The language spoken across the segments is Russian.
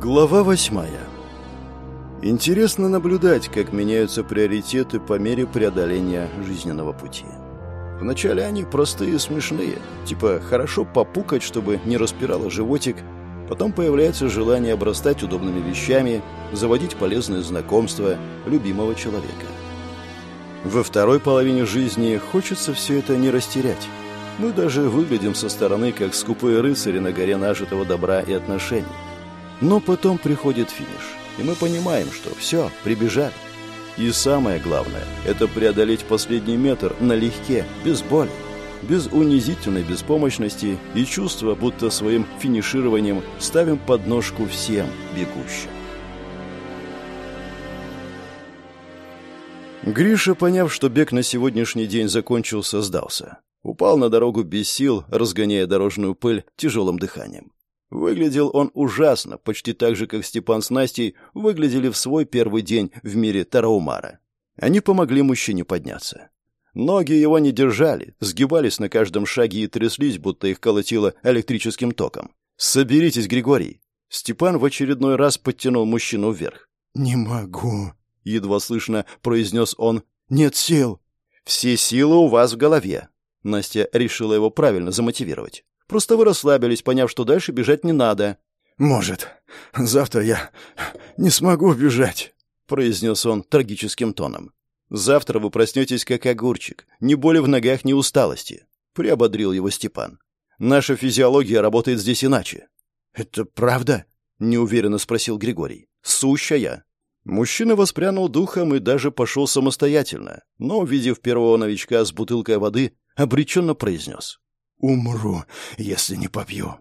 Глава восьмая. Интересно наблюдать, как меняются приоритеты по мере преодоления жизненного пути. Вначале они простые и смешные, типа хорошо попукать, чтобы не распирало животик, потом появляется желание обрастать удобными вещами, заводить полезные знакомства любимого человека. Во второй половине жизни хочется все это не растерять. Мы даже выглядим со стороны, как скупые рыцари на горе нажитого добра и отношений. Но потом приходит финиш, и мы понимаем, что все, прибежали. И самое главное – это преодолеть последний метр налегке, без боли, без унизительной беспомощности и чувства, будто своим финишированием ставим подножку всем бегущим. Гриша, поняв, что бег на сегодняшний день закончился, сдался. Упал на дорогу без сил, разгоняя дорожную пыль тяжелым дыханием. Выглядел он ужасно, почти так же, как Степан с Настей выглядели в свой первый день в мире Тараумара. Они помогли мужчине подняться. Ноги его не держали, сгибались на каждом шаге и тряслись, будто их колотило электрическим током. «Соберитесь, Григорий!» Степан в очередной раз подтянул мужчину вверх. «Не могу», — едва слышно произнес он. «Нет сил». «Все силы у вас в голове». Настя решила его правильно замотивировать. Просто вы расслабились, поняв, что дальше бежать не надо». «Может, завтра я не смогу бежать», — произнес он трагическим тоном. «Завтра вы проснетесь как огурчик, ни боли в ногах, ни усталости», — приободрил его Степан. «Наша физиология работает здесь иначе». «Это правда?» — неуверенно спросил Григорий. «Сущая». Мужчина воспрянул духом и даже пошел самостоятельно, но, увидев первого новичка с бутылкой воды, обреченно произнес. «Умру, если не попью».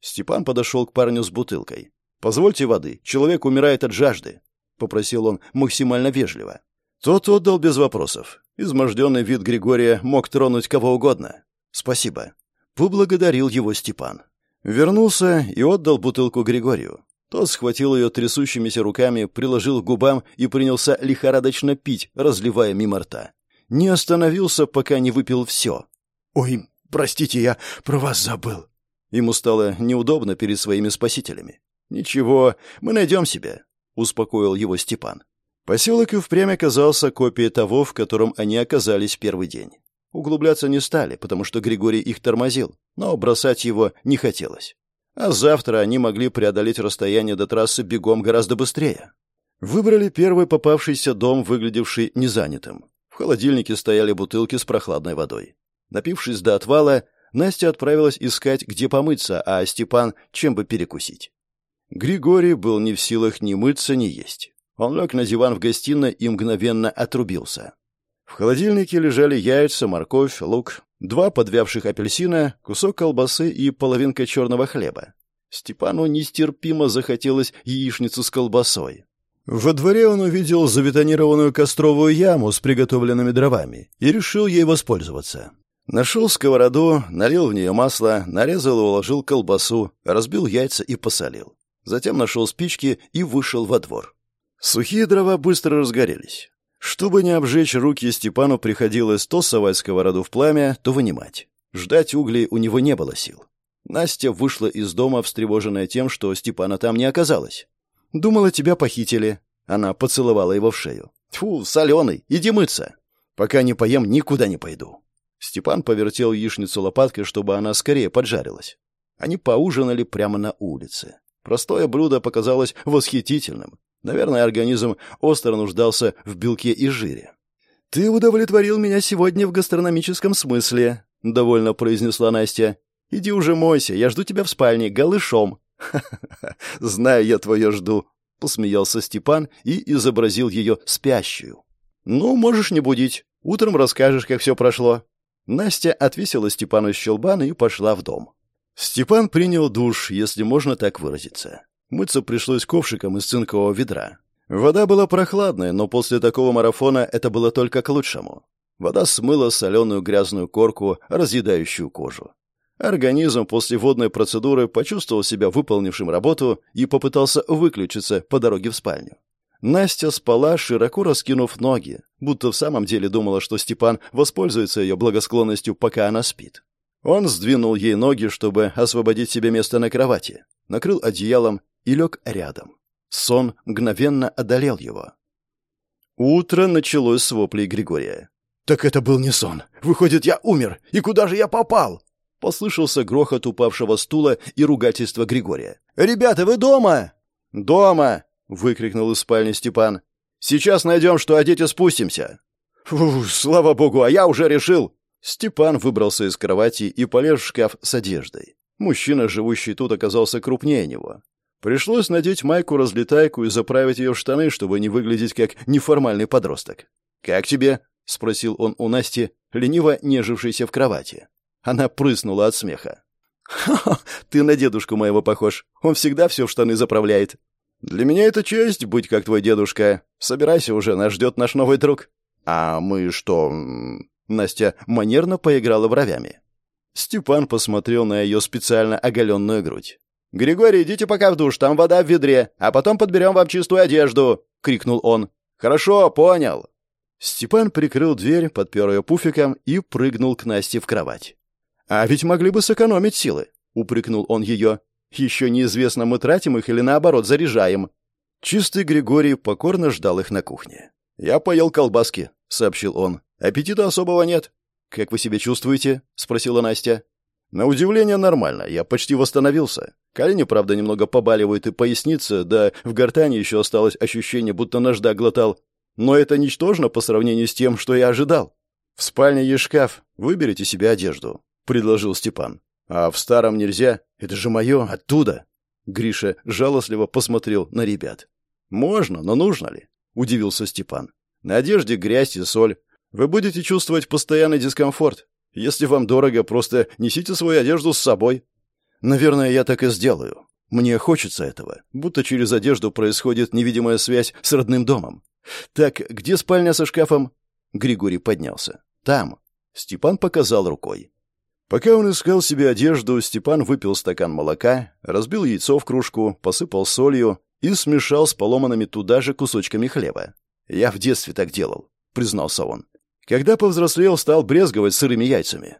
Степан подошел к парню с бутылкой. «Позвольте воды, человек умирает от жажды», — попросил он максимально вежливо. Тот отдал без вопросов. Изможденный вид Григория мог тронуть кого угодно. «Спасибо». Поблагодарил его Степан. Вернулся и отдал бутылку Григорию. Тот схватил ее трясущимися руками, приложил к губам и принялся лихорадочно пить, разливая мимо рта. Не остановился, пока не выпил все. «Ой, Простите, я про вас забыл». Ему стало неудобно перед своими спасителями. «Ничего, мы найдем себя», — успокоил его Степан. Поселок и впрямь оказался копией того, в котором они оказались первый день. Углубляться не стали, потому что Григорий их тормозил, но бросать его не хотелось. А завтра они могли преодолеть расстояние до трассы бегом гораздо быстрее. Выбрали первый попавшийся дом, выглядевший незанятым. В холодильнике стояли бутылки с прохладной водой. Напившись до отвала, Настя отправилась искать, где помыться, а Степан чем бы перекусить. Григорий был не в силах ни мыться, ни есть. Он лег на диван в гостиной и мгновенно отрубился. В холодильнике лежали яйца, морковь, лук, два подвявших апельсина, кусок колбасы и половинка черного хлеба. Степану нестерпимо захотелось яичницу с колбасой. Во дворе он увидел забетонированную костровую яму с приготовленными дровами и решил ей воспользоваться. Нашел сковороду, налил в нее масло, нарезал и уложил колбасу, разбил яйца и посолил. Затем нашел спички и вышел во двор. Сухие дрова быстро разгорелись. Чтобы не обжечь руки, Степану приходилось то совать сковороду в пламя, то вынимать. Ждать углей у него не было сил. Настя вышла из дома, встревоженная тем, что Степана там не оказалось. «Думала, тебя похитили». Она поцеловала его в шею. «Тьфу, соленый, иди мыться. Пока не поем, никуда не пойду». Степан повертел яичницу лопаткой, чтобы она скорее поджарилась. Они поужинали прямо на улице. Простое блюдо показалось восхитительным. Наверное, организм остро нуждался в белке и жире. «Ты удовлетворил меня сегодня в гастрономическом смысле», — довольно произнесла Настя. «Иди уже мойся, я жду тебя в спальне, голышом». «Ха-ха-ха, знаю я твое жду», — посмеялся Степан и изобразил ее спящую. «Ну, можешь не будить. Утром расскажешь, как все прошло». Настя отвесила Степану щелбан и пошла в дом. Степан принял душ, если можно так выразиться. Мыться пришлось ковшиком из цинкового ведра. Вода была прохладная, но после такого марафона это было только к лучшему. Вода смыла соленую грязную корку, разъедающую кожу. Организм после водной процедуры почувствовал себя выполнившим работу и попытался выключиться по дороге в спальню. Настя спала, широко раскинув ноги, будто в самом деле думала, что Степан воспользуется ее благосклонностью, пока она спит. Он сдвинул ей ноги, чтобы освободить себе место на кровати, накрыл одеялом и лег рядом. Сон мгновенно одолел его. Утро началось с воплей Григория. «Так это был не сон. Выходит, я умер. И куда же я попал?» Послышался грохот упавшего стула и ругательство Григория. «Ребята, вы дома?» «Дома!» — выкрикнул из спальни Степан. «Сейчас найдем, что одеть и спустимся». «Фу, слава богу, а я уже решил!» Степан выбрался из кровати и полез в шкаф с одеждой. Мужчина, живущий тут, оказался крупнее него. Пришлось надеть майку-разлетайку и заправить ее в штаны, чтобы не выглядеть как неформальный подросток. «Как тебе?» — спросил он у Насти, лениво нежившейся в кровати. Она прыснула от смеха. «Ха-ха, ты на дедушку моего похож. Он всегда все в штаны заправляет». «Для меня это честь быть как твой дедушка. Собирайся уже, нас ждет наш новый друг». «А мы что...» Настя манерно поиграла бровями. Степан посмотрел на ее специально оголенную грудь. «Григорий, идите пока в душ, там вода в ведре, а потом подберем вам чистую одежду!» — крикнул он. «Хорошо, понял!» Степан прикрыл дверь, подпер ее пуфиком и прыгнул к Насте в кровать. «А ведь могли бы сэкономить силы», — упрекнул он ее. «Еще неизвестно, мы тратим их или наоборот заряжаем». Чистый Григорий покорно ждал их на кухне. «Я поел колбаски», — сообщил он. «Аппетита особого нет». «Как вы себя чувствуете?» — спросила Настя. «На удивление нормально. Я почти восстановился. Колени, правда, немного побаливают и поясница, да в гортани еще осталось ощущение, будто нажда глотал. Но это ничтожно по сравнению с тем, что я ожидал. В спальне есть шкаф. Выберите себе одежду», — предложил Степан. «А в старом нельзя. Это же мое, оттуда». Гриша жалостливо посмотрел на ребят. «Можно, но нужно ли?» — удивился Степан. «На одежде грязь и соль. Вы будете чувствовать постоянный дискомфорт. Если вам дорого, просто несите свою одежду с собой. Наверное, я так и сделаю. Мне хочется этого, будто через одежду происходит невидимая связь с родным домом. Так, где спальня со шкафом? Григорий поднялся. Там. Степан показал рукой. Пока он искал себе одежду, Степан выпил стакан молока, разбил яйцо в кружку, посыпал солью и смешал с поломанными туда же кусочками хлеба. «Я в детстве так делал», — признался он. Когда повзрослел, стал брезговать сырыми яйцами.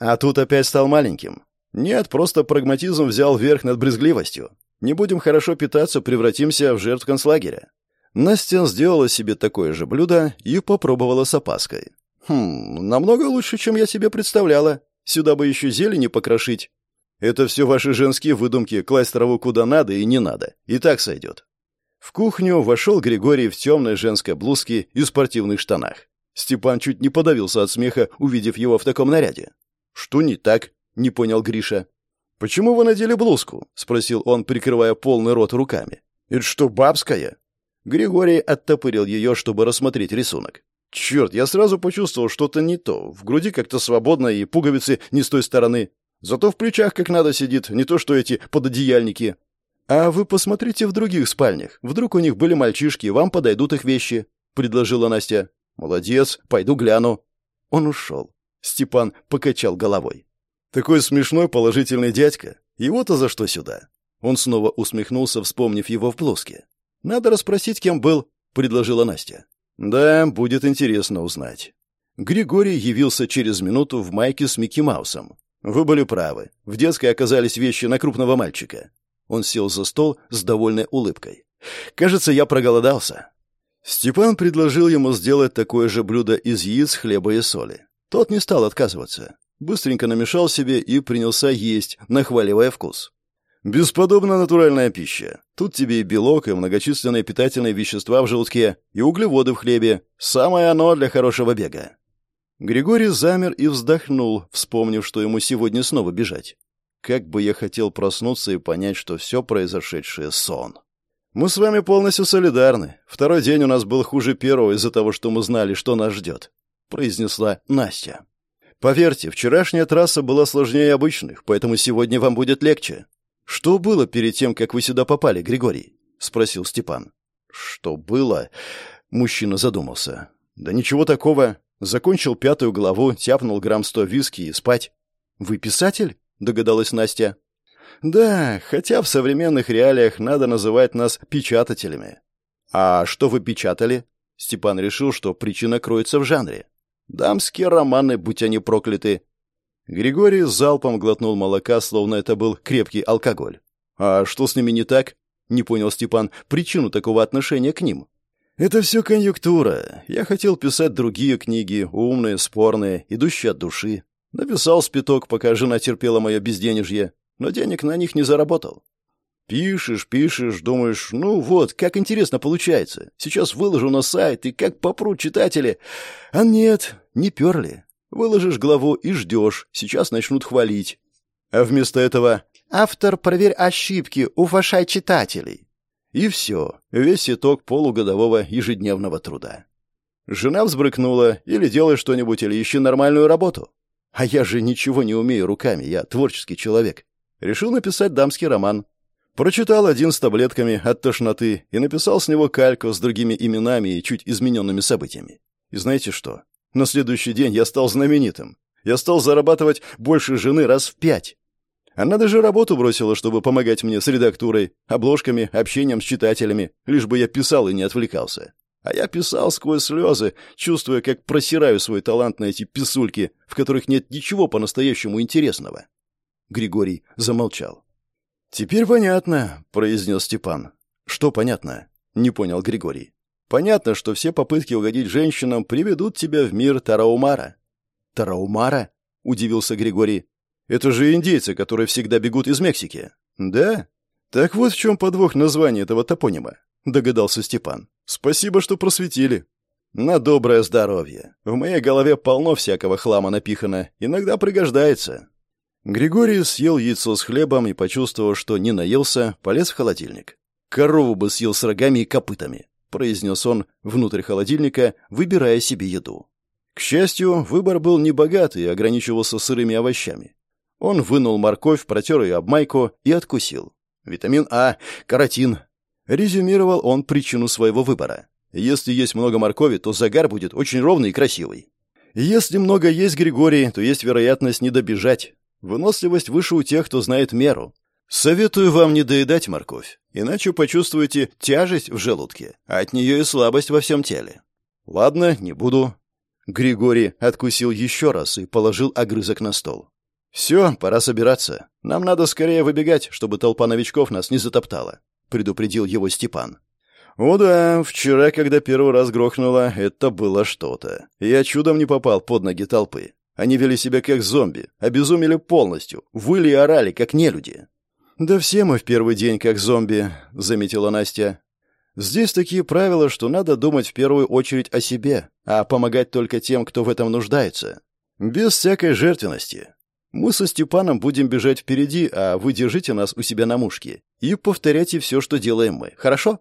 А тут опять стал маленьким. Нет, просто прагматизм взял верх над брезгливостью. Не будем хорошо питаться, превратимся в жертв концлагеря. Настя сделала себе такое же блюдо и попробовала с опаской. Хм, намного лучше, чем я себе представляла. Сюда бы еще зелени покрошить. Это все ваши женские выдумки, класть траву куда надо и не надо. И так сойдет. В кухню вошел Григорий в темной женской блузке и спортивных штанах. Степан чуть не подавился от смеха, увидев его в таком наряде. «Что не так?» — не понял Гриша. «Почему вы надели блузку?» — спросил он, прикрывая полный рот руками. «Это что, бабская?» Григорий оттопырил ее, чтобы рассмотреть рисунок. «Черт, я сразу почувствовал что-то не то. В груди как-то свободно, и пуговицы не с той стороны. Зато в плечах как надо сидит, не то что эти пододеяльники. А вы посмотрите в других спальнях. Вдруг у них были мальчишки, вам подойдут их вещи», — предложила Настя. «Молодец, пойду гляну». Он ушел. Степан покачал головой. «Такой смешной положительный дядька. Его-то за что сюда?» Он снова усмехнулся, вспомнив его в блузке. «Надо расспросить, кем был», — предложила Настя. «Да, будет интересно узнать». Григорий явился через минуту в майке с Микки Маусом. «Вы были правы. В детской оказались вещи на крупного мальчика». Он сел за стол с довольной улыбкой. «Кажется, я проголодался. Степан предложил ему сделать такое же блюдо из яиц, хлеба и соли. Тот не стал отказываться. Быстренько намешал себе и принялся есть, нахваливая вкус. Бесподобно натуральная пища. Тут тебе и белок, и многочисленные питательные вещества в желудке, и углеводы в хлебе. Самое оно для хорошего бега. Григорий замер и вздохнул, вспомнив, что ему сегодня снова бежать. Как бы я хотел проснуться и понять, что все произошедшее — сон. «Мы с вами полностью солидарны. Второй день у нас был хуже первого из-за того, что мы знали, что нас ждет», — произнесла Настя. «Поверьте, вчерашняя трасса была сложнее обычных, поэтому сегодня вам будет легче». «Что было перед тем, как вы сюда попали, Григорий?» — спросил Степан. «Что было?» — мужчина задумался. «Да ничего такого. Закончил пятую главу, тяпнул грамм сто виски и спать». «Вы писатель?» — догадалась Настя. Да, хотя в современных реалиях надо называть нас печатателями. А что вы печатали? Степан решил, что причина кроется в жанре. Дамские романы, будь они прокляты. Григорий залпом глотнул молока, словно это был крепкий алкоголь. А что с ними не так? Не понял Степан причину такого отношения к ним. «Это все конъюнктура. Я хотел писать другие книги, умные, спорные, идущие от души. Написал спиток, пока жена терпела мое безденежье, но денег на них не заработал. Пишешь, пишешь, думаешь, ну вот, как интересно получается. Сейчас выложу на сайт, и как попрут читатели. А нет, не перли. Выложишь главу и ждешь, сейчас начнут хвалить. А вместо этого «Автор, проверь ошибки, уважай читателей». И все, весь итог полугодового ежедневного труда. Жена взбрыкнула, или делай что-нибудь, или ищи нормальную работу. А я же ничего не умею руками, я творческий человек. Решил написать дамский роман. Прочитал один с таблетками от тошноты и написал с него кальку с другими именами и чуть измененными событиями. И знаете что? На следующий день я стал знаменитым. Я стал зарабатывать больше жены раз в пять. Она даже работу бросила, чтобы помогать мне с редактурой, обложками, общением с читателями, лишь бы я писал и не отвлекался. А я писал сквозь слезы, чувствуя, как просираю свой талант на эти писульки, в которых нет ничего по-настоящему интересного. Григорий замолчал. «Теперь понятно», — произнес Степан. «Что понятно?» — не понял Григорий. «Понятно, что все попытки угодить женщинам приведут тебя в мир Тараумара». «Тараумара?» — удивился Григорий. «Это же индейцы, которые всегда бегут из Мексики». «Да? Так вот в чем подвох названия этого топонима», — догадался Степан. «Спасибо, что просветили». «На доброе здоровье. В моей голове полно всякого хлама напихано. Иногда пригождается». Григорий съел яйцо с хлебом и, почувствовав, что не наелся, полез в холодильник. «Корову бы съел с рогами и копытами», — произнес он внутрь холодильника, выбирая себе еду. К счастью, выбор был небогатый и ограничивался сырыми овощами. Он вынул морковь, протер ее об майку и откусил. «Витамин А, каротин». Резюмировал он причину своего выбора. Если есть много моркови, то загар будет очень ровный и красивый. Если много есть Григорий, то есть вероятность не добежать. Выносливость выше у тех, кто знает меру. Советую вам не доедать морковь, иначе почувствуете тяжесть в желудке, а от нее и слабость во всем теле. Ладно, не буду. Григорий откусил еще раз и положил огрызок на стол. «Все, пора собираться. Нам надо скорее выбегать, чтобы толпа новичков нас не затоптала», — предупредил его Степан. «О да, вчера, когда первый раз грохнуло, это было что-то. Я чудом не попал под ноги толпы. Они вели себя как зомби, обезумели полностью, выли и орали, как нелюди. «Да все мы в первый день как зомби», — заметила Настя. «Здесь такие правила, что надо думать в первую очередь о себе, а помогать только тем, кто в этом нуждается. Без всякой жертвенности. Мы со Степаном будем бежать впереди, а вы держите нас у себя на мушке и повторяйте все, что делаем мы, хорошо?»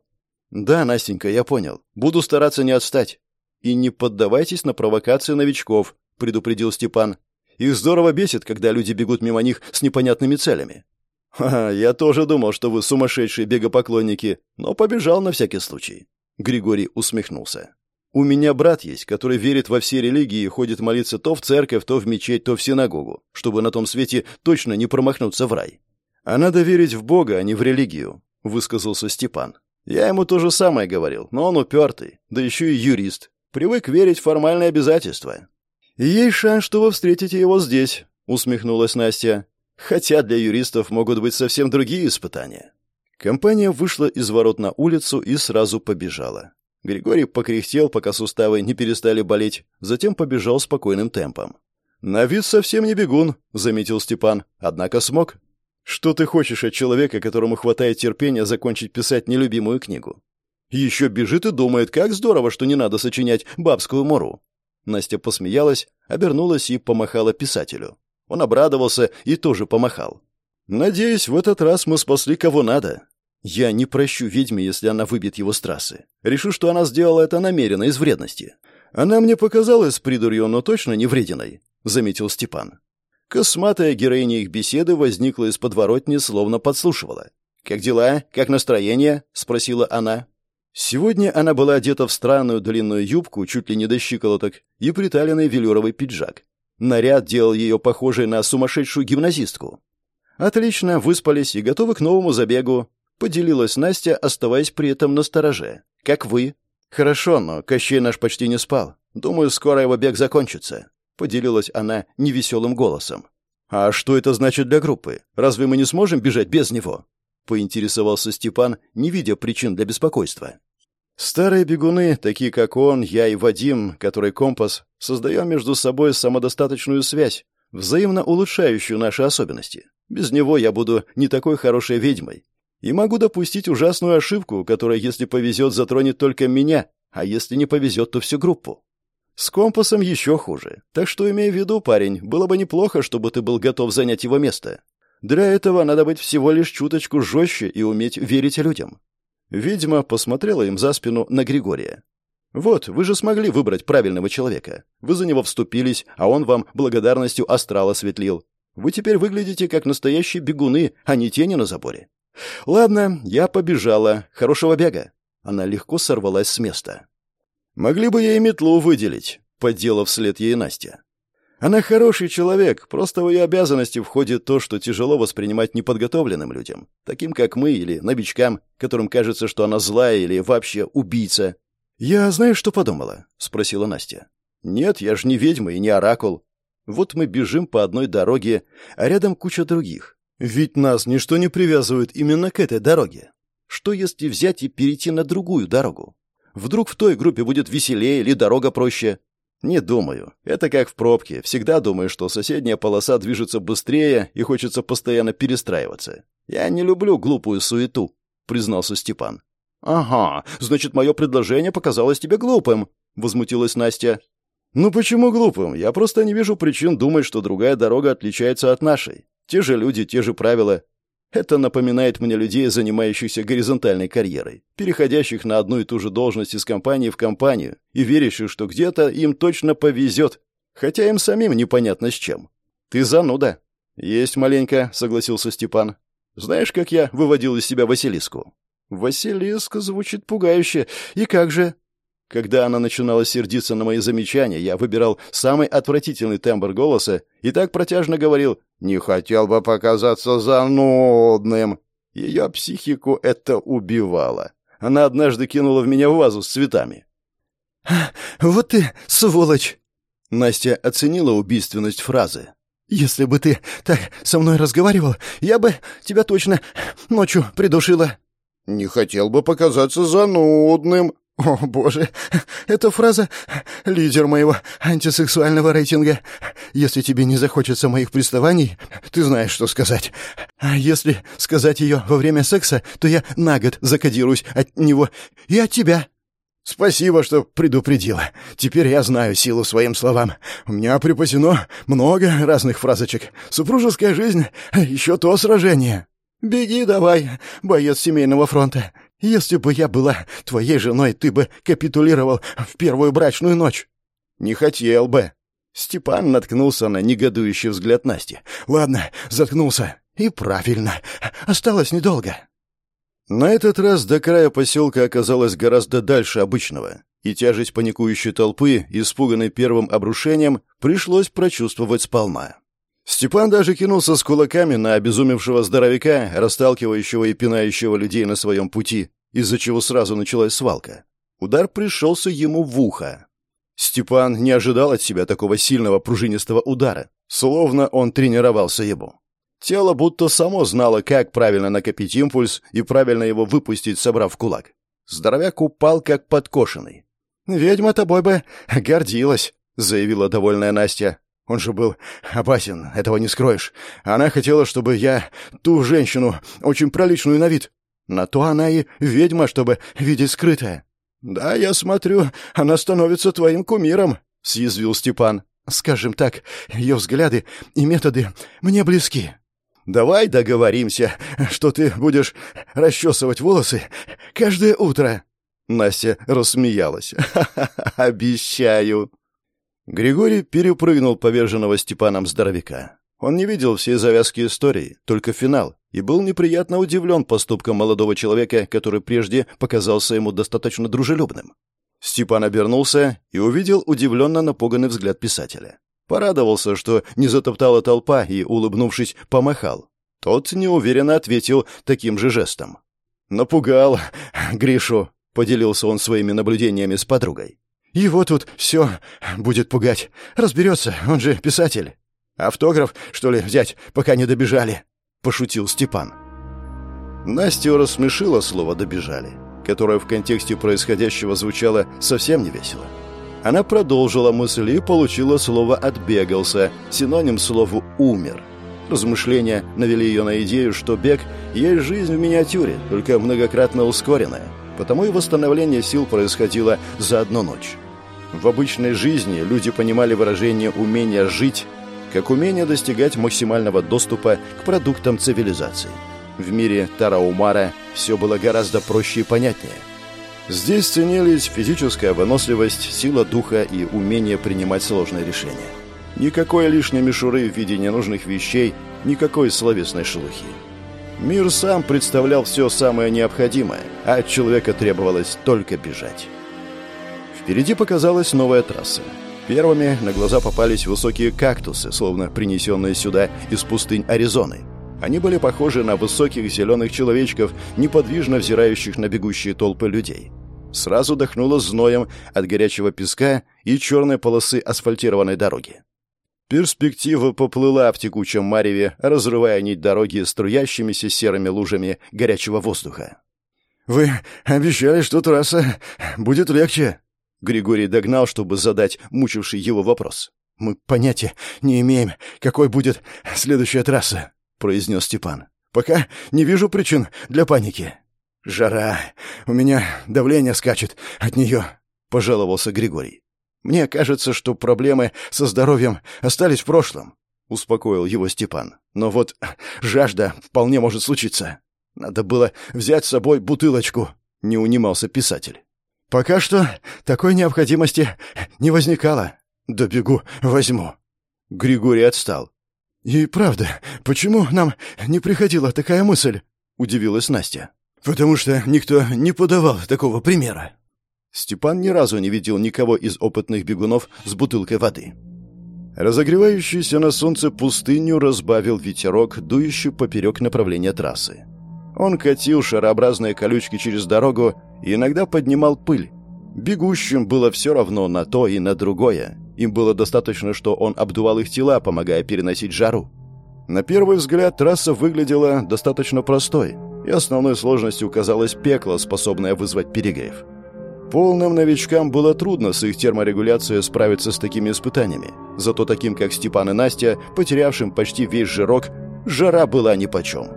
«Да, Настенька, я понял. Буду стараться не отстать. И не поддавайтесь на провокации новичков, предупредил Степан. «Их здорово бесит, когда люди бегут мимо них с непонятными целями». «Ха, я тоже думал, что вы сумасшедшие бегопоклонники, но побежал на всякий случай». Григорий усмехнулся. «У меня брат есть, который верит во все религии и ходит молиться то в церковь, то в мечеть, то в синагогу, чтобы на том свете точно не промахнуться в рай. А надо верить в Бога, а не в религию», — высказался Степан. «Я ему то же самое говорил, но он упертый, да еще и юрист. Привык верить в формальные обязательства. «Есть шанс, что вы встретите его здесь», — усмехнулась Настя. «Хотя для юристов могут быть совсем другие испытания». Компания вышла из ворот на улицу и сразу побежала. Григорий покряхтел, пока суставы не перестали болеть, затем побежал спокойным темпом. «На вид совсем не бегун», — заметил Степан, — «однако смог». «Что ты хочешь от человека, которому хватает терпения закончить писать нелюбимую книгу?» «Еще бежит и думает, как здорово, что не надо сочинять бабскую мору». Настя посмеялась, обернулась и помахала писателю. Он обрадовался и тоже помахал. «Надеюсь, в этот раз мы спасли кого надо. Я не прощу ведьме, если она выбьет его с трассы. Решу, что она сделала это намеренно, из вредности. Она мне показалась придурью, но точно не врединой», — заметил Степан. Косматая героиня их беседы возникла из подворотни, словно подслушивала. «Как дела? Как настроение?» — спросила она. Сегодня она была одета в странную длинную юбку, чуть ли не до щиколоток, и приталенный велюровый пиджак. Наряд делал ее похожей на сумасшедшую гимназистку. «Отлично, выспались и готовы к новому забегу», — поделилась Настя, оставаясь при этом на стороже. «Как вы?» «Хорошо, но Кощей наш почти не спал. Думаю, скоро его бег закончится», — поделилась она невеселым голосом. «А что это значит для группы? Разве мы не сможем бежать без него?» поинтересовался Степан, не видя причин для беспокойства. Старые бегуны, такие как он, я и Вадим, который компас, создаем между собой самодостаточную связь, взаимно улучшающую наши особенности. Без него я буду не такой хорошей ведьмой. И могу допустить ужасную ошибку, которая, если повезет, затронет только меня, а если не повезет, то всю группу. С компасом еще хуже. Так что имей в виду, парень, было бы неплохо, чтобы ты был готов занять его место. Для этого надо быть всего лишь чуточку жестче и уметь верить людям. Ведьма посмотрела им за спину на Григория. «Вот, вы же смогли выбрать правильного человека. Вы за него вступились, а он вам благодарностью астрал осветлил. Вы теперь выглядите как настоящие бегуны, а не тени на заборе. Ладно, я побежала. Хорошего бега». Она легко сорвалась с места. «Могли бы ей метлу выделить», — поддела вслед ей Настя. «Она хороший человек, просто в ее обязанности входит то, что тяжело воспринимать неподготовленным людям, таким как мы или новичкам, которым кажется, что она злая или вообще убийца». «Я знаю, что подумала?» — спросила Настя. «Нет, я же не ведьма и не оракул. Вот мы бежим по одной дороге, а рядом куча других. Ведь нас ничто не привязывает именно к этой дороге. Что если взять и перейти на другую дорогу? Вдруг в той группе будет веселее или дорога проще? Не думаю. Это как в пробке. Всегда думаю, что соседняя полоса движется быстрее и хочется постоянно перестраиваться. Я не люблю глупую суету, признался Степан. Ага, значит, мое предложение показалось тебе глупым, возмутилась Настя. Ну почему глупым? Я просто не вижу причин думать, что другая дорога отличается от нашей. Те же люди, те же правила. Это напоминает мне людей, занимающихся горизонтальной карьерой, переходящих на одну и ту же должность из компании в компанию и верящих, что где-то им точно повезет, хотя им самим непонятно с чем. Ты зануда. Есть маленько, согласился Степан. Знаешь, как я выводил из себя Василиску? Василиска звучит пугающе. И как же? Когда она начинала сердиться на мои замечания, я выбирал самый отвратительный тембр голоса и так протяжно говорил «Не хотел бы показаться занудным». Ее психику это убивало. Она однажды кинула в меня вазу с цветами. «Вот ты, сволочь!» Настя оценила убийственность фразы. «Если бы ты так со мной разговаривал, я бы тебя точно ночью придушила». «Не хотел бы показаться занудным», о, боже, эта фраза — лидер моего антисексуального рейтинга. Если тебе не захочется моих приставаний, ты знаешь, что сказать. А если сказать ее во время секса, то я на год закодируюсь от него и от тебя. Спасибо, что предупредила. Теперь я знаю силу своим словам. У меня припасено много разных фразочек. Супружеская жизнь — еще то сражение. «Беги давай, боец семейного фронта. Если бы я была твоей женой, ты бы капитулировал в первую брачную ночь». «Не хотел бы». Степан наткнулся на негодующий взгляд Насти. «Ладно, заткнулся. И правильно. Осталось недолго». На этот раз до края поселка оказалось гораздо дальше обычного, и тяжесть паникующей толпы, испуганной первым обрушением, пришлось прочувствовать сполна. Степан даже кинулся с кулаками на обезумевшего здоровяка, расталкивающего и пинающего людей на своем пути, из-за чего сразу началась свалка. Удар пришелся ему в ухо. Степан не ожидал от себя такого сильного пружинистого удара, словно он тренировался ему. Тело будто само знало, как правильно накопить импульс и правильно его выпустить, собрав кулак. Здоровяк упал, как подкошенный. «Ведьма тобой бы гордилась», — заявила довольная Настя. Он же был опасен, этого не скроешь. Она хотела, чтобы я ту женщину, очень проличную на вид. На то она и ведьма, чтобы видеть скрытое. Да, я смотрю, она становится твоим кумиром, съязвил Степан. Скажем так, ее взгляды и методы мне близки. Давай договоримся, что ты будешь расчесывать волосы каждое утро. Настя рассмеялась. Обещаю. Григорий перепрыгнул поверженного Степаном здоровяка. Он не видел всей завязки истории, только финал, и был неприятно удивлен поступком молодого человека, который прежде показался ему достаточно дружелюбным. Степан обернулся и увидел удивленно напуганный взгляд писателя. Порадовался, что не затоптала толпа и, улыбнувшись, помахал. Тот неуверенно ответил таким же жестом. «Напугал Гришу», — поделился он своими наблюдениями с подругой. Его тут все будет пугать. Разберется, он же писатель. Автограф, что ли, взять, пока не добежали?» — пошутил Степан. Настю рассмешило слово «добежали», которое в контексте происходящего звучало совсем невесело. Она продолжила мысль и получила слово «отбегался», синоним слову «умер». Размышления навели ее на идею, что бег есть жизнь в миниатюре, только многократно ускоренная. Потому и восстановление сил происходило за одну ночь. В обычной жизни люди понимали выражение «умение жить» как умение достигать максимального доступа к продуктам цивилизации. В мире Тараумара все было гораздо проще и понятнее. Здесь ценились физическая выносливость, сила духа и умение принимать сложные решения. Никакой лишней мишуры в виде ненужных вещей, никакой словесной шелухи. Мир сам представлял все самое необходимое, а от человека требовалось только бежать. Впереди показалась новая трасса. Первыми на глаза попались высокие кактусы, словно принесенные сюда из пустынь Аризоны. Они были похожи на высоких зеленых человечков, неподвижно взирающих на бегущие толпы людей. Сразу дохнуло зноем от горячего песка и черной полосы асфальтированной дороги. Перспектива поплыла в текучем мареве, разрывая нить дороги струящимися серыми лужами горячего воздуха. «Вы обещали, что трасса будет легче?» Григорий догнал, чтобы задать мучивший его вопрос. «Мы понятия не имеем, какой будет следующая трасса», — произнес Степан. «Пока не вижу причин для паники». «Жара. У меня давление скачет от нее», — пожаловался Григорий. «Мне кажется, что проблемы со здоровьем остались в прошлом», — успокоил его Степан. «Но вот жажда вполне может случиться. Надо было взять с собой бутылочку», — не унимался писатель. «Пока что такой необходимости не возникало. Добегу, возьму». Григорий отстал. «И правда, почему нам не приходила такая мысль?» — удивилась Настя. «Потому что никто не подавал такого примера», Степан ни разу не видел никого из опытных бегунов с бутылкой воды. Разогревающийся на солнце пустыню разбавил ветерок, дующий поперек направления трассы. Он катил шарообразные колючки через дорогу и иногда поднимал пыль. Бегущим было все равно на то и на другое. Им было достаточно, что он обдувал их тела, помогая переносить жару. На первый взгляд трасса выглядела достаточно простой, и основной сложностью казалось пекло, способное вызвать перегрев. Полным новичкам было трудно с их терморегуляцией справиться с такими испытаниями. Зато таким, как Степан и Настя, потерявшим почти весь жирок, жара была нипочем.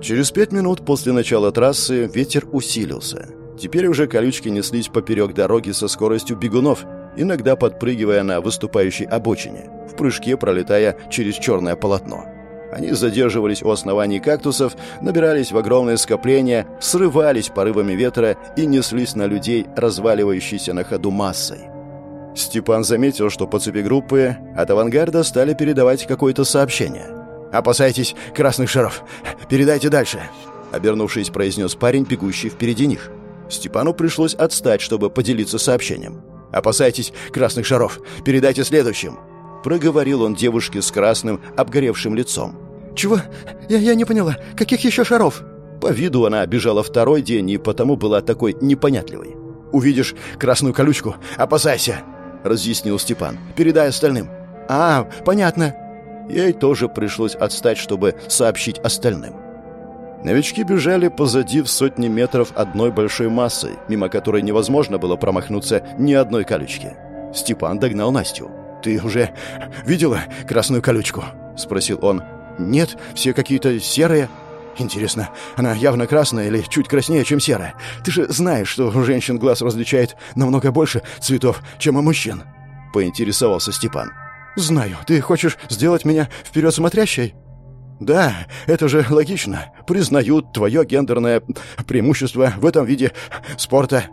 Через пять минут после начала трассы ветер усилился. Теперь уже колючки неслись поперек дороги со скоростью бегунов, иногда подпрыгивая на выступающей обочине, в прыжке пролетая через черное полотно. Они задерживались у оснований кактусов, набирались в огромные скопления, срывались порывами ветра и неслись на людей, разваливающейся на ходу массой. Степан заметил, что по цепи группы от авангарда стали передавать какое-то сообщение. «Опасайтесь красных шаров! Передайте дальше!» Обернувшись, произнес парень, бегущий впереди них. Степану пришлось отстать, чтобы поделиться сообщением. «Опасайтесь красных шаров! Передайте следующим!» Проговорил он девушке с красным, обгоревшим лицом. «Чего? Я, я не поняла. Каких еще шаров?» По виду она бежала второй день и потому была такой непонятливой. «Увидишь красную колючку, опасайся!» — разъяснил Степан. «Передай остальным». «А, понятно». Ей тоже пришлось отстать, чтобы сообщить остальным. Новички бежали позади в сотни метров одной большой массой, мимо которой невозможно было промахнуться ни одной колючки. Степан догнал Настю. «Ты уже видела красную колючку?» — спросил он. «Нет, все какие-то серые». «Интересно, она явно красная или чуть краснее, чем серая? Ты же знаешь, что у женщин глаз различает намного больше цветов, чем у мужчин?» — поинтересовался Степан. «Знаю. Ты хочешь сделать меня вперед смотрящей?» «Да, это же логично. Признают твое гендерное преимущество в этом виде спорта».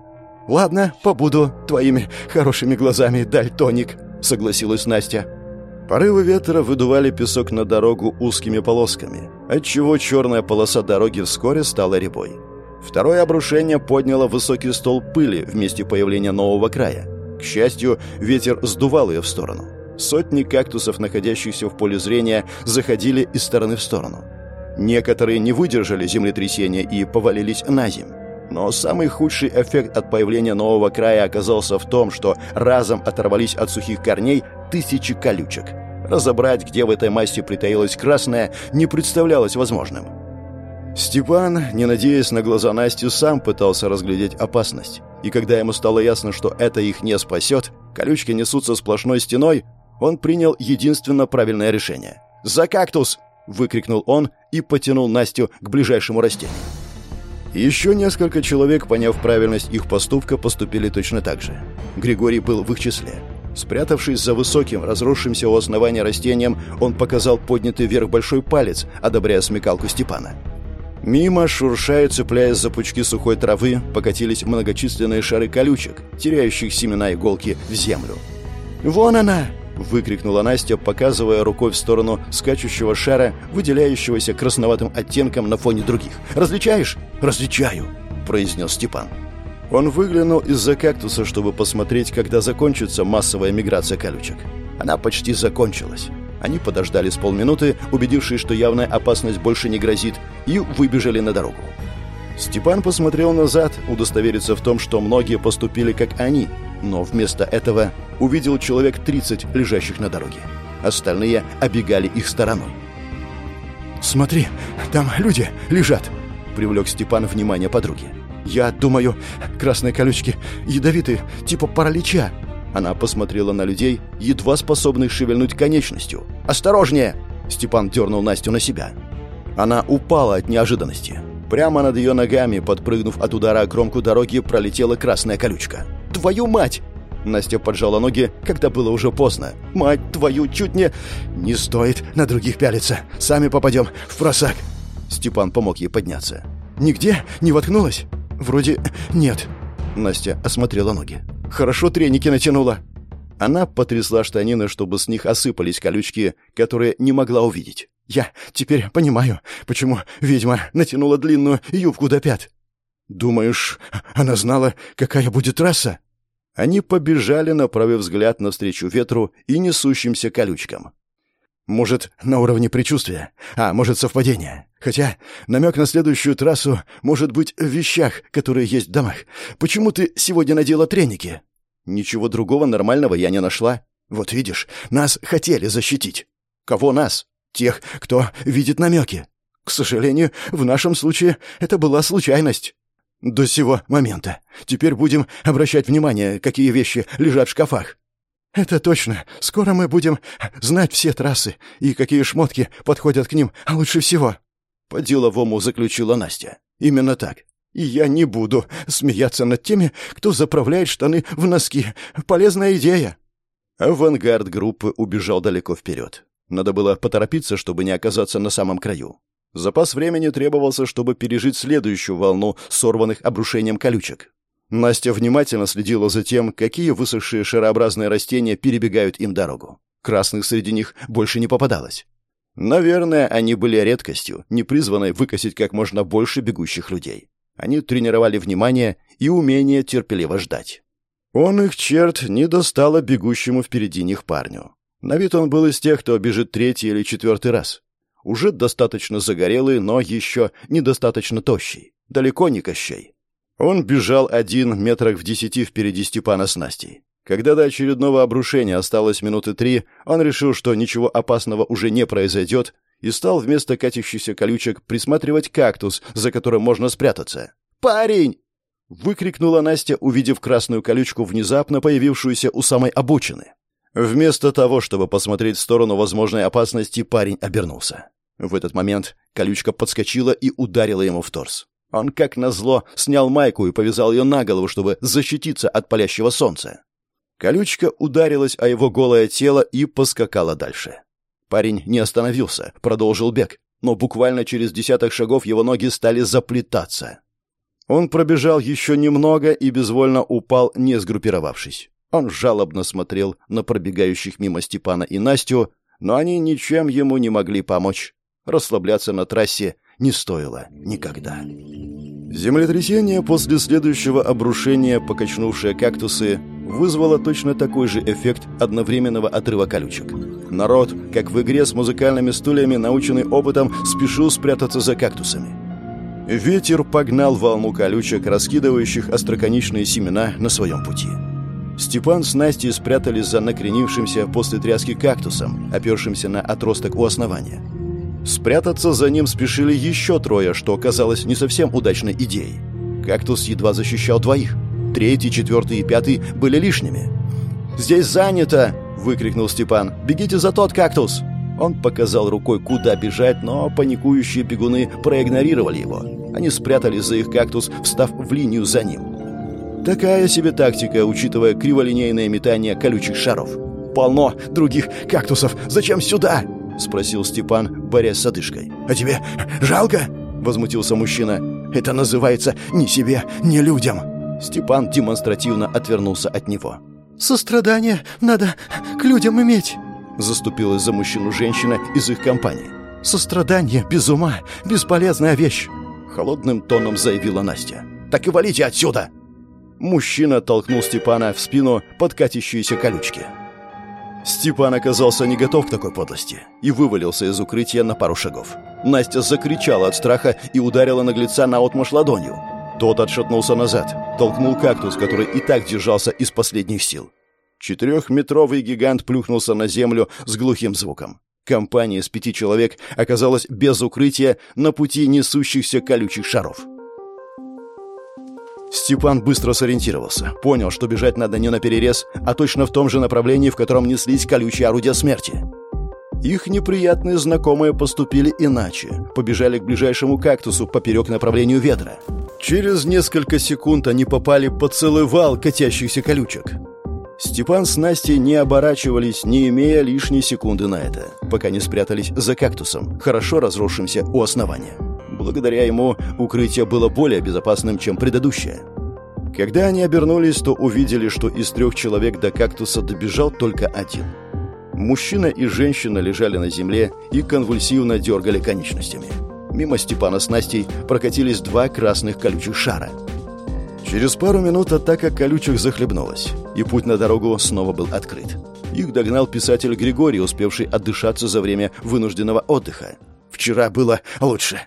«Ладно, побуду твоими хорошими глазами, дальтоник», согласилась Настя. Порывы ветра выдували песок на дорогу узкими полосками, отчего черная полоса дороги вскоре стала рябой. Второе обрушение подняло высокий стол пыли в месте появления нового края. К счастью, ветер сдувал ее в сторону. Сотни кактусов, находящихся в поле зрения, заходили из стороны в сторону. Некоторые не выдержали землетрясения и повалились на землю. Но самый худший эффект от появления нового края оказался в том, что разом оторвались от сухих корней тысячи колючек. Разобрать, где в этой массе притаилась красная, не представлялось возможным. Степан, не надеясь на глаза Насти, сам пытался разглядеть опасность. И когда ему стало ясно, что это их не спасет, колючки несутся сплошной стеной, он принял единственно правильное решение. «За кактус!» — выкрикнул он и потянул Настю к ближайшему растению. Еще несколько человек, поняв правильность их поступка, поступили точно так же. Григорий был в их числе. Спрятавшись за высоким, разросшимся у основания растением, он показал поднятый вверх большой палец, одобряя смекалку Степана. Мимо, шуршая, цепляясь за пучки сухой травы, покатились многочисленные шары колючек, теряющих семена иголки в землю. «Вон она!» — выкрикнула Настя, показывая рукой в сторону скачущего шара, выделяющегося красноватым оттенком на фоне других. «Различаешь?» «Различаю!» — произнес Степан. Он выглянул из-за кактуса, чтобы посмотреть, когда закончится массовая миграция колючек. Она почти закончилась. Они подождали с полминуты, убедившись, что явная опасность больше не грозит, и выбежали на дорогу. Степан посмотрел назад, удостовериться в том, что многие поступили как они, но вместо этого увидел человек 30 лежащих на дороге. Остальные обегали их стороной. «Смотри, там люди лежат!» — привлек Степан внимание подруги. «Я думаю, красные колючки ядовитые, типа паралича. Она посмотрела на людей, едва способных шевельнуть конечностью. «Осторожнее!» Степан дернул Настю на себя. Она упала от неожиданности. Прямо над ее ногами, подпрыгнув от удара о кромку дороги, пролетела красная колючка. «Твою мать!» Настя поджала ноги, когда было уже поздно. «Мать твою, чуть не...» «Не стоит на других пялиться. Сами попадем в просак!» Степан помог ей подняться. «Нигде не воткнулась?» «Вроде нет». Настя осмотрела ноги. Хорошо треники натянула». Она потрясла штанины, чтобы с них осыпались колючки, которые не могла увидеть. «Я теперь понимаю, почему ведьма натянула длинную юбку до пят». «Думаешь, она знала, какая будет трасса?» Они побежали, направив взгляд навстречу ветру и несущимся колючкам. «Может, на уровне предчувствия, а может, совпадение. Хотя намек на следующую трассу может быть в вещах, которые есть в домах. Почему ты сегодня надела треники? Ничего другого нормального я не нашла. Вот видишь, нас хотели защитить. Кого нас? Тех, кто видит намеки. К сожалению, в нашем случае это была случайность. До сего момента. Теперь будем обращать внимание, какие вещи лежат в шкафах. Это точно. Скоро мы будем знать все трассы и какие шмотки подходят к ним лучше всего. По-деловому заключила Настя. Именно так. И я не буду смеяться над теми, кто заправляет штаны в носки. Полезная идея. Авангард группы убежал далеко вперед. Надо было поторопиться, чтобы не оказаться на самом краю. Запас времени требовался, чтобы пережить следующую волну сорванных обрушением колючек. Настя внимательно следила за тем, какие высохшие шарообразные растения перебегают им дорогу. Красных среди них больше не попадалось. Наверное, они были редкостью, не призванной выкосить как можно больше бегущих людей. Они тренировали внимание и умение терпеливо ждать. Он их черт не достало бегущему впереди них парню. На вид он был из тех, кто бежит третий или четвертый раз. Уже достаточно загорелый, но еще недостаточно тощий. Далеко не Кощей. Он бежал один метрах в десяти впереди Степана с Настей. Когда до очередного обрушения осталось минуты три, он решил, что ничего опасного уже не произойдет, и стал вместо катящихся колючек присматривать кактус, за которым можно спрятаться. «Парень!» — выкрикнула Настя, увидев красную колючку, внезапно появившуюся у самой обочины. Вместо того, чтобы посмотреть в сторону возможной опасности, парень обернулся. В этот момент колючка подскочила и ударила ему в торс. Он, как назло, снял майку и повязал ее на голову, чтобы защититься от палящего солнца. Колючка ударилась о его голое тело и поскакала дальше. Парень не остановился, продолжил бег, но буквально через десяток шагов его ноги стали заплетаться. Он пробежал еще немного и безвольно упал, не сгруппировавшись. Он жалобно смотрел на пробегающих мимо Степана и Настю, но они ничем ему не могли помочь. Расслабляться на трассе не стоило никогда. Землетрясение после следующего обрушения, покачнувшее кактусы, вызвало точно такой же эффект одновременного отрыва колючек. Народ, как в игре с музыкальными стульями, наученный опытом, спешил спрятаться за кактусами. Ветер погнал волну колючек, раскидывающих остроконечные семена на своем пути. Степан с Настей спрятались за накренившимся после тряски кактусом, опершимся на отросток у основания. Спрятаться за ним спешили еще трое, что оказалось не совсем удачной идеей. Кактус едва защищал двоих. Третий, четвертый и пятый были лишними. «Здесь занято!» — выкрикнул Степан. «Бегите за тот кактус!» Он показал рукой, куда бежать, но паникующие бегуны проигнорировали его. Они спрятались за их кактус, встав в линию за ним. Такая себе тактика, учитывая криволинейное метание колючих шаров. «Полно других кактусов! Зачем сюда?» — спросил Степан, борясь с одышкой. «А тебе жалко?» — возмутился мужчина. «Это называется ни себе, ни людям!» Степан демонстративно отвернулся от него. «Сострадание надо к людям иметь!» Заступилась за мужчину женщина из их компании. «Сострадание без ума, бесполезная вещь!» Холодным тоном заявила Настя. «Так и валите отсюда!» Мужчина толкнул Степана в спину под катящиеся колючки. Степан оказался не готов к такой подлости и вывалился из укрытия на пару шагов. Настя закричала от страха и ударила наглеца наотмашь ладонью. Тот отшатнулся назад, толкнул кактус, который и так держался из последних сил. Четырехметровый гигант плюхнулся на землю с глухим звуком. Компания из пяти человек оказалась без укрытия на пути несущихся колючих шаров. Степан быстро сориентировался. Понял, что бежать надо не на перерез, а точно в том же направлении, в котором неслись колючие орудия смерти. Их неприятные знакомые поступили иначе. Побежали к ближайшему кактусу поперек направлению ветра. Через несколько секунд они попали под целый вал катящихся колючек. Степан с Настей не оборачивались, не имея лишней секунды на это, пока не спрятались за кактусом, хорошо разросшимся у основания. Благодаря ему укрытие было более безопасным, чем предыдущее. Когда они обернулись, то увидели, что из трех человек до кактуса добежал только один. Мужчина и женщина лежали на земле и конвульсивно дергали конечностями. Мимо Степана с Настей прокатились два красных колючих шара. Через пару минут атака колючих захлебнулась, и путь на дорогу снова был открыт. Их догнал писатель Григорий, успевший отдышаться за время вынужденного отдыха. «Вчера было лучше»,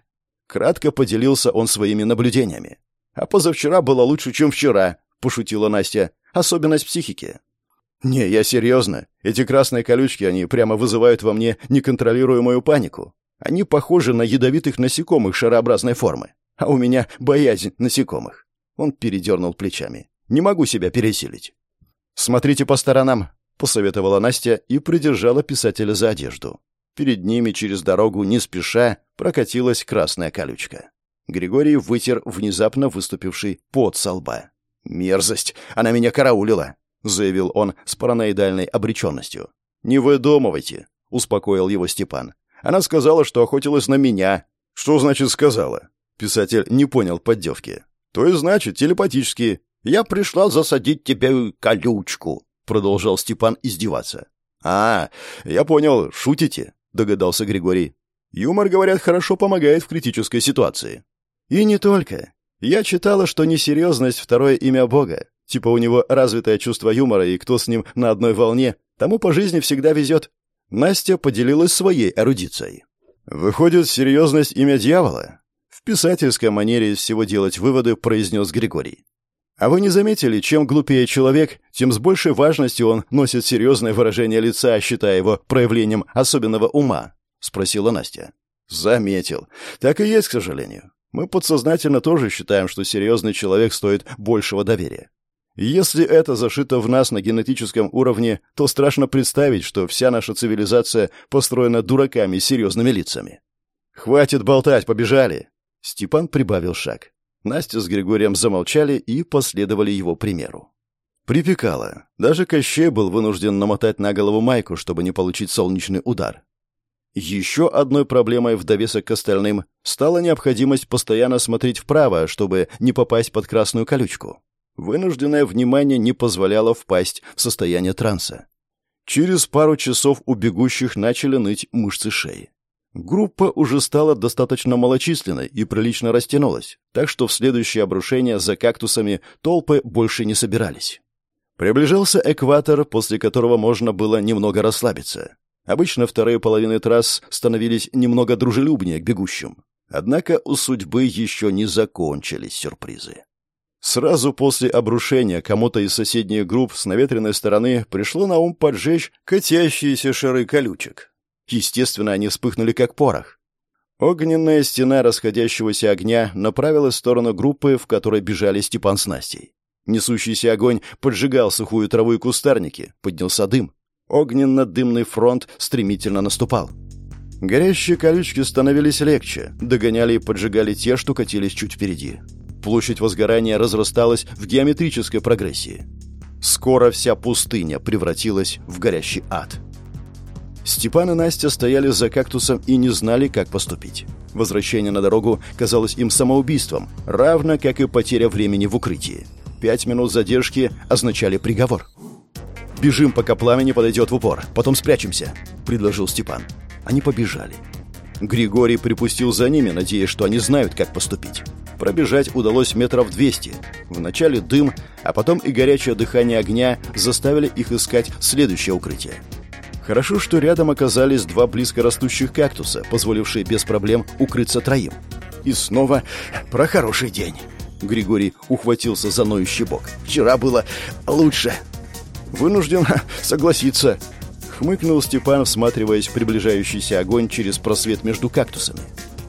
Кратко поделился он своими наблюдениями. «А позавчера было лучше, чем вчера», — пошутила Настя. «Особенность психики». «Не, я серьезно. Эти красные колючки, они прямо вызывают во мне неконтролируемую панику. Они похожи на ядовитых насекомых шарообразной формы. А у меня боязнь насекомых». Он передернул плечами. «Не могу себя пересилить». «Смотрите по сторонам», — посоветовала Настя и придержала писателя за одежду. Перед ними через дорогу, не спеша, прокатилась красная колючка. Григорий вытер внезапно выступивший пот со лба. «Мерзость! Она меня караулила!» — заявил он с параноидальной обреченностью. «Не выдумывайте!» — успокоил его Степан. «Она сказала, что охотилась на меня». «Что значит «сказала»?» Писатель не понял поддевки. «То и значит, телепатически. Я пришла засадить тебе колючку», — продолжал Степан издеваться. «А, я понял, шутите?» — догадался Григорий. «Юмор, говорят, хорошо помогает в критической ситуации». «И не только. Я читала, что несерьезность — второе имя Бога. Типа у него развитое чувство юмора, и кто с ним на одной волне, тому по жизни всегда везет». Настя поделилась своей эрудицией. «Выходит, серьезность — имя дьявола?» В писательской манере из всего делать выводы произнес Григорий. А вы не заметили, чем глупее человек, тем с большей важностью он носит серьезное выражение лица, считая его проявлением особенного ума? Спросила Настя. Заметил. Так и есть, к сожалению. Мы подсознательно тоже считаем, что серьезный человек стоит большего доверия. Если это зашито в нас на генетическом уровне, то страшно представить, что вся наша цивилизация построена дураками с серьезными лицами. «Хватит болтать, побежали!» Степан прибавил шаг. Настя с Григорием замолчали и последовали его примеру. Припекало. Даже Кощей был вынужден намотать на голову майку, чтобы не получить солнечный удар. Еще одной проблемой в довесок к остальным стала необходимость постоянно смотреть вправо, чтобы не попасть под красную колючку. Вынужденное внимание не позволяло впасть в состояние транса. Через пару часов у бегущих начали ныть мышцы шеи. Группа уже стала достаточно малочисленной и прилично растянулась, так что в следующее обрушение за кактусами толпы больше не собирались. Приближался экватор, после которого можно было немного расслабиться. Обычно вторые половины трасс становились немного дружелюбнее к бегущим. Однако у судьбы еще не закончились сюрпризы. Сразу после обрушения кому-то из соседних групп с наветренной стороны пришло на ум поджечь катящиеся шары колючек. Естественно, они вспыхнули как порох. Огненная стена расходящегося огня направилась в сторону группы, в которой бежали Степан с Настей. Несущийся огонь поджигал сухую траву и кустарники, поднялся дым. Огненно-дымный фронт стремительно наступал. Горящие колючки становились легче, догоняли и поджигали те, что катились чуть впереди. Площадь возгорания разрасталась в геометрической прогрессии. Скоро вся пустыня превратилась в горящий ад. Степан и Настя стояли за кактусом и не знали, как поступить. Возвращение на дорогу казалось им самоубийством, равно как и потеря времени в укрытии. Пять минут задержки означали приговор. «Бежим, пока пламя не подойдет в упор, потом спрячемся», — предложил Степан. Они побежали. Григорий припустил за ними, надеясь, что они знают, как поступить. Пробежать удалось метров двести. Вначале дым, а потом и горячее дыхание огня заставили их искать следующее укрытие. Хорошо, что рядом оказались два близко растущих кактуса, позволившие без проблем укрыться троим. И снова про хороший день. Григорий ухватился за ноющий бок. «Вчера было лучше». «Вынужден согласиться», — хмыкнул Степан, всматриваясь в приближающийся огонь через просвет между кактусами.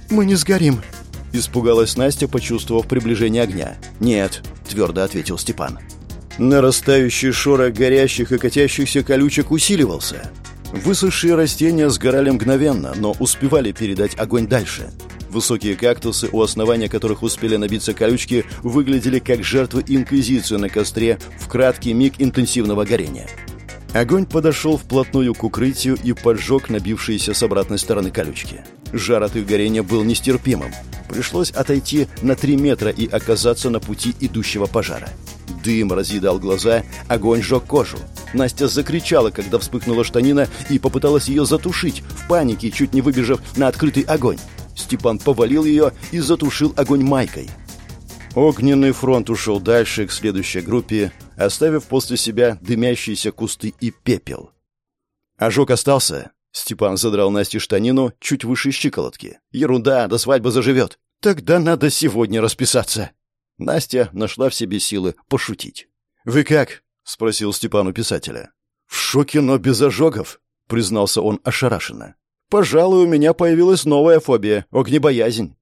«Мы не сгорим», — испугалась Настя, почувствовав приближение огня. «Нет», — твердо ответил Степан. Нарастающий шорох горящих и катящихся колючек усиливался. Высохшие растения сгорали мгновенно, но успевали передать огонь дальше. Высокие кактусы, у основания которых успели набиться колючки, выглядели как жертвы инквизиции на костре в краткий миг интенсивного горения. Огонь подошел вплотную к укрытию и поджег набившиеся с обратной стороны колючки. Жар от их горения был нестерпимым. Пришлось отойти на три метра и оказаться на пути идущего пожара. Дым разъедал глаза, огонь жег кожу. Настя закричала, когда вспыхнула штанина, и попыталась ее затушить, в панике, чуть не выбежав на открытый огонь. Степан повалил ее и затушил огонь майкой. Огненный фронт ушел дальше, к следующей группе, оставив после себя дымящиеся кусты и пепел. Ожог остался. Степан задрал Насте штанину чуть выше щиколотки. «Ерунда, до свадьбы заживет. Тогда надо сегодня расписаться». Настя нашла в себе силы пошутить. «Вы как?» — спросил Степан у писателя. «В шоке, но без ожогов», — признался он ошарашенно. Пожалуй, у меня появилась новая фобия — огнебоязнь.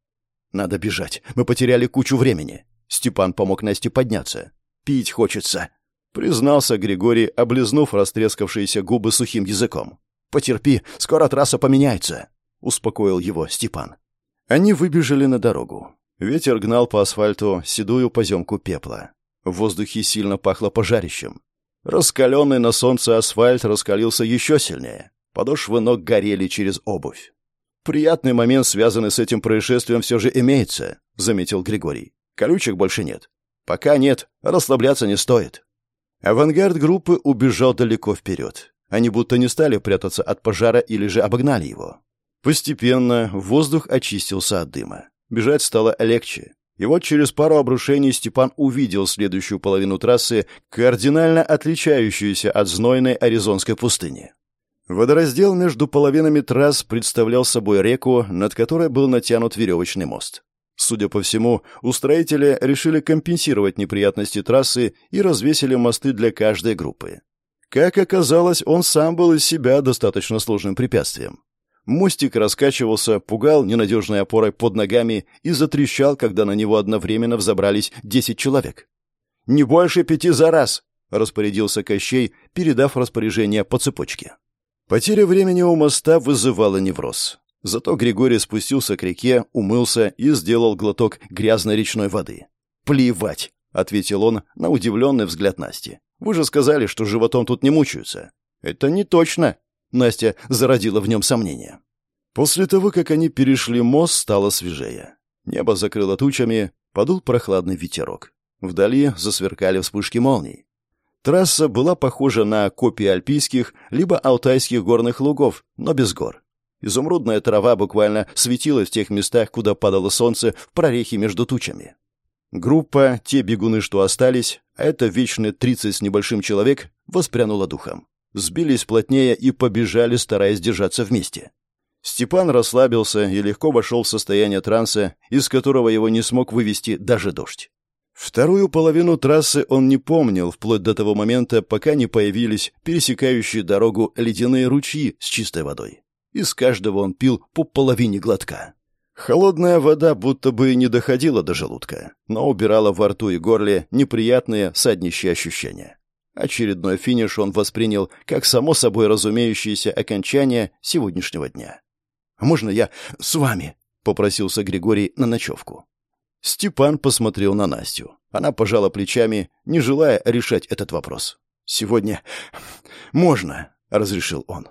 Надо бежать. Мы потеряли кучу времени. Степан помог Насте подняться. Пить хочется. Признался Григорий, облизнув растрескавшиеся губы сухим языком. «Потерпи, скоро трасса поменяется», — успокоил его Степан. Они выбежали на дорогу. Ветер гнал по асфальту седую поземку пепла. В воздухе сильно пахло пожарищем. Раскаленный на солнце асфальт раскалился еще сильнее. Подошвы ног горели через обувь. «Приятный момент, связанный с этим происшествием, все же имеется», — заметил Григорий. «Колючек больше нет». «Пока нет. Расслабляться не стоит». Авангард группы убежал далеко вперед. Они будто не стали прятаться от пожара или же обогнали его. Постепенно воздух очистился от дыма. Бежать стало легче. И вот через пару обрушений Степан увидел следующую половину трассы, кардинально отличающуюся от знойной аризонской пустыни. Водораздел между половинами трасс представлял собой реку, над которой был натянут веревочный мост. Судя по всему, устроители решили компенсировать неприятности трассы и развесили мосты для каждой группы. Как оказалось, он сам был из себя достаточно сложным препятствием. Мостик раскачивался, пугал ненадежной опорой под ногами и затрещал, когда на него одновременно взобрались десять человек. «Не больше пяти за раз!» — распорядился Кощей, передав распоряжение по цепочке. Потеря времени у моста вызывала невроз. Зато Григорий спустился к реке, умылся и сделал глоток грязной речной воды. «Плевать!» — ответил он на удивленный взгляд Насти. «Вы же сказали, что животом тут не мучаются». «Это не точно!» — Настя зародила в нем сомнения. После того, как они перешли мост, стало свежее. Небо закрыло тучами, подул прохладный ветерок. Вдали засверкали вспышки молний. Трасса была похожа на копии альпийских либо алтайских горных лугов, но без гор. Изумрудная трава буквально светилась в тех местах, куда падало солнце в прорехе между тучами. Группа, те бегуны, что остались, а это вечные тридцать с небольшим человек, воспрянула духом. Сбились плотнее и побежали, стараясь держаться вместе. Степан расслабился и легко вошел в состояние транса, из которого его не смог вывести даже дождь. Вторую половину трассы он не помнил, вплоть до того момента, пока не появились пересекающие дорогу ледяные ручьи с чистой водой. Из каждого он пил по половине глотка. Холодная вода будто бы не доходила до желудка, но убирала во рту и горле неприятные саднищие ощущения. Очередной финиш он воспринял как само собой разумеющееся окончание сегодняшнего дня. «А «Можно я с вами?» — попросился Григорий на ночевку. Степан посмотрел на Настю. Она пожала плечами, не желая решать этот вопрос. «Сегодня можно», — разрешил он.